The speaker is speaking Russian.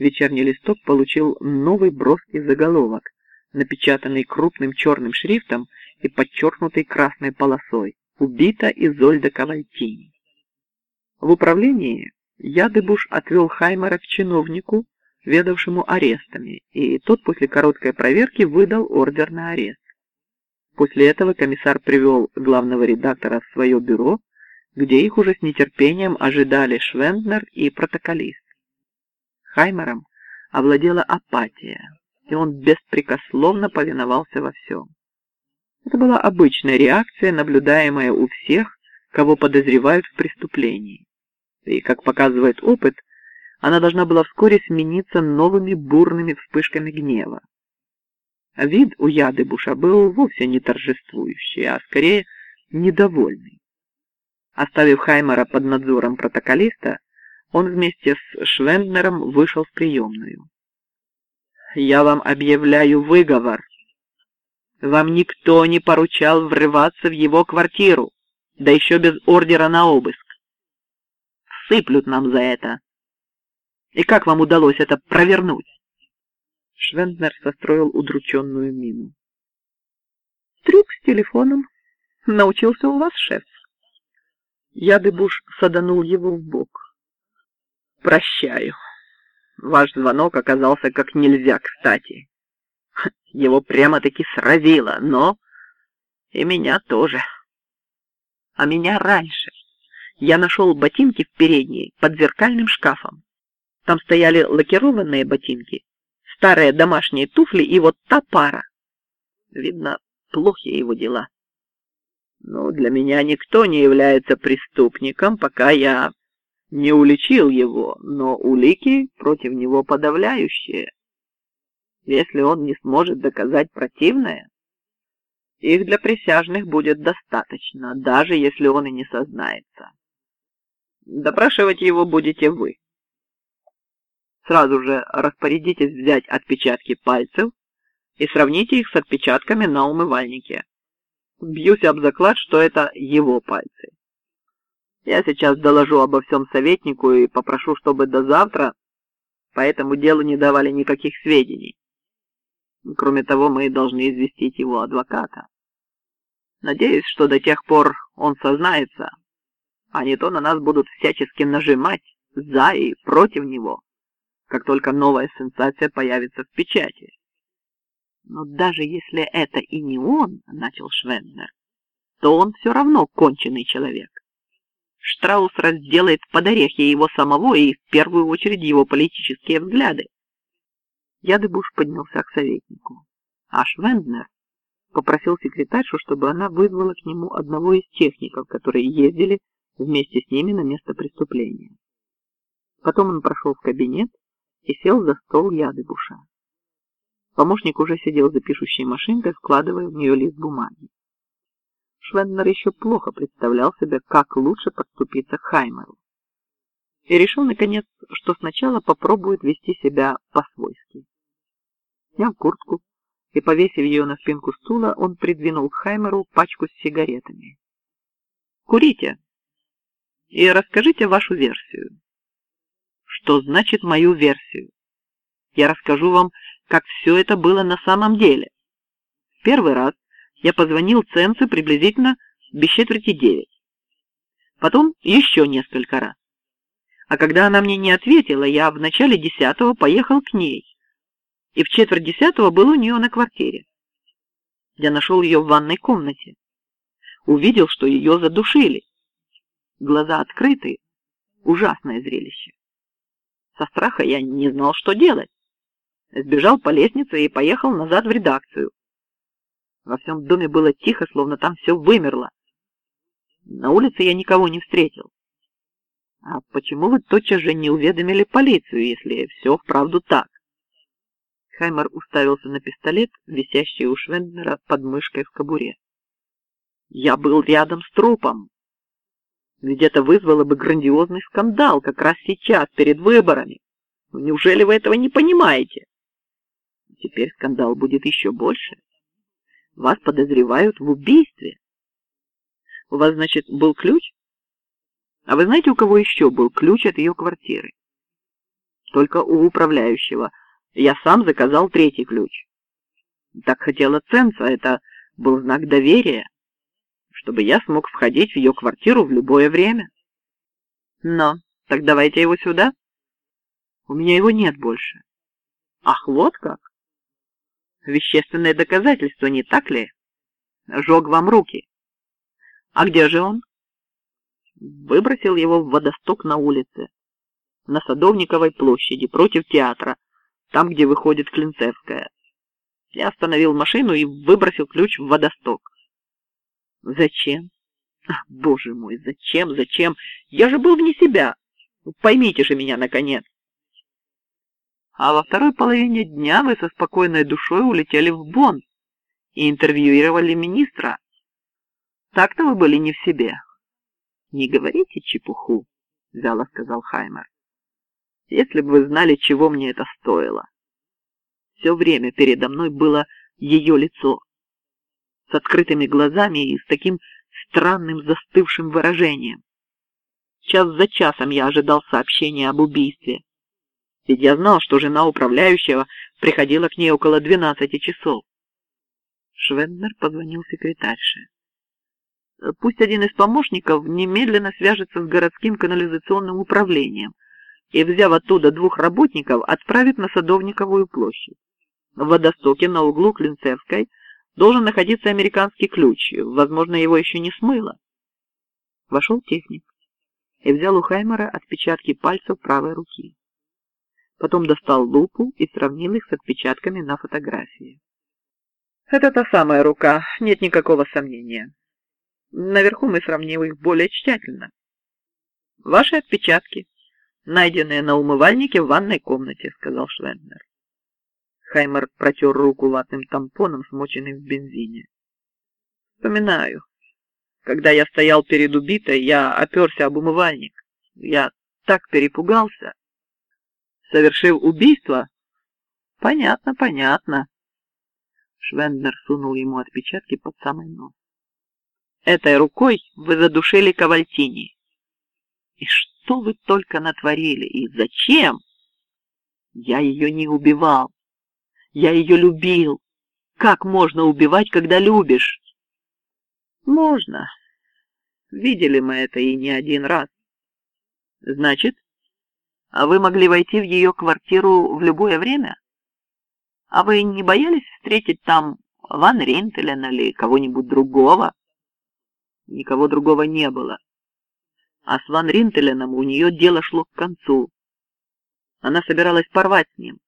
Вечерний листок получил новый броский заголовок, напечатанный крупным черным шрифтом и подчеркнутый красной полосой «Убита Изольда Кавальтини». В управлении Ядыбуш отвел Хаймера к чиновнику, ведавшему арестами, и тот после короткой проверки выдал ордер на арест. После этого комиссар привел главного редактора в свое бюро, где их уже с нетерпением ожидали Швенднер и протоколист. Хаймером овладела апатия, и он беспрекословно повиновался во всем. Это была обычная реакция, наблюдаемая у всех, кого подозревают в преступлении. И, как показывает опыт, она должна была вскоре смениться новыми бурными вспышками гнева. Вид у Ядыбуша был вовсе не торжествующий, а скорее недовольный. Оставив Хаймера под надзором протоколиста, он вместе с Швенднером вышел в приемную. «Я вам объявляю выговор. Вам никто не поручал врываться в его квартиру, да еще без ордера на обыск. Сыплют нам за это. И как вам удалось это провернуть?» Швенднер состроил удрученную мину. «Трюк с телефоном научился у вас, шеф». Ядыбуш саданул его в бок. Прощаю. Ваш звонок оказался как нельзя кстати. Его прямо-таки сразило, но и меня тоже. А меня раньше. Я нашел ботинки в передней под зеркальным шкафом. Там стояли лакированные ботинки, старые домашние туфли и вот та пара. Видно, плохие его дела. Ну, для меня никто не является преступником, пока я не уличил его, но улики против него подавляющие. Если он не сможет доказать противное, их для присяжных будет достаточно, даже если он и не сознается. Допрашивать его будете вы. Сразу же распорядитесь взять отпечатки пальцев и сравните их с отпечатками на умывальнике. Бьюсь об заклад, что это его пальцы. Я сейчас доложу обо всем советнику и попрошу, чтобы до завтра по этому делу не давали никаких сведений. Кроме того, мы должны известить его адвоката. Надеюсь, что до тех пор он сознается, а не то на нас будут всячески нажимать за и против него, как только новая сенсация появится в печати. Но даже если это и не он, начал Швеннер, то он все равно конченый человек. Штраус разделает под орехи его самого и в первую очередь его политические взгляды. Ядыбуш поднялся к советнику, а Швенднер попросил секретаршу, чтобы она вызвала к нему одного из техников, которые ездили вместе с ними на место преступления. Потом он прошел в кабинет и сел за стол Ядыбуша. Помощник уже сидел за пишущей машинкой, складывая в нее лист бумаги. Швеннер еще плохо представлял себе, как лучше подступиться к Хаймеру. И решил, наконец, что сначала попробует вести себя по-свойски. Сняв куртку и повесив ее на спинку стула, он придвинул к Хаймеру пачку с сигаретами. «Курите и расскажите вашу версию». «Что значит мою версию?» «Я расскажу вам, как все это было на самом деле. Первый раз я позвонил Ценце приблизительно без четверти девять. Потом еще несколько раз. А когда она мне не ответила, я в начале десятого поехал к ней. И в четверть десятого был у нее на квартире. Я нашел ее в ванной комнате. Увидел, что ее задушили. Глаза открыты. Ужасное зрелище. Со страха я не знал, что делать. Сбежал по лестнице и поехал назад в редакцию. Во всем доме было тихо, словно там все вымерло. На улице я никого не встретил. А почему вы тотчас же не уведомили полицию, если все вправду так? Хаймер уставился на пистолет, висящий у Швенднера под мышкой в кобуре. Я был рядом с трупом. Ведь это вызвало бы грандиозный скандал как раз сейчас, перед выборами. Неужели вы этого не понимаете? Теперь скандал будет еще больше. Вас подозревают в убийстве. У вас, значит, был ключ? А вы знаете, у кого еще был ключ от ее квартиры? только у управляющего. Я сам заказал третий ключ. Так хотела Ценца, это был знак доверия, чтобы я смог входить в ее квартиру в любое время. Но, так давайте его сюда. У меня его нет больше. Ах, вот как? Вещественное доказательство, не так ли? Жег вам руки. А где же он? Выбросил его в водосток на улице, на Садовниковой площади, против театра, там, где выходит Клинцевская. Я остановил машину и выбросил ключ в водосток. Зачем? Ах, боже мой, зачем, зачем? Я же был вне себя. Поймите же меня, наконец. А во второй половине дня вы со спокойной душой улетели в Бонн и интервьюировали министра. Так-то вы были не в себе. Не говорите чепуху, вяло сказал Хаймер. Если бы вы знали, чего мне это стоило. Все время передо мной было ее лицо с открытыми глазами и с таким странным застывшим выражением. Час за часом я ожидал сообщения об убийстве, ведь я знал, что жена управляющего приходила к ней около двенадцати часов. Швенднер позвонил секретарше. Пусть один из помощников немедленно свяжется с городским канализационным управлением и, взяв оттуда двух работников, отправит на Садовниковую площадь. В водостоке на углу Клинцевской должен находиться американский ключ. Возможно, его еще не смыло. Вошел техник и взял у Хаймера отпечатки пальцев правой руки. Потом достал лупу и сравнил их с отпечатками на фотографии. Это та самая рука, нет никакого сомнения. Наверху мы сравним их более тщательно. Ваши отпечатки, найденные на умывальнике в ванной комнате, сказал Швенднер. Хаймер протер руку ватным тампоном, смоченным в бензине. Вспоминаю. Когда я стоял перед убитой, я оперся об умывальник. Я так перепугался. Совершил убийство? Понятно, понятно. Швенднер сунул ему отпечатки под самый нос. Этой рукой вы задушили Кавальтини. И что вы только натворили? И зачем? Я ее не убивал. Я ее любил. Как можно убивать, когда любишь? Можно. Видели мы это и не один раз. Значит, а вы могли войти в ее квартиру в любое время? А вы не боялись встретить там Ван Ринтелена или кого-нибудь другого? Никого другого не было. А с Ван Ринтеленом у нее дело шло к концу. Она собиралась порвать с ним.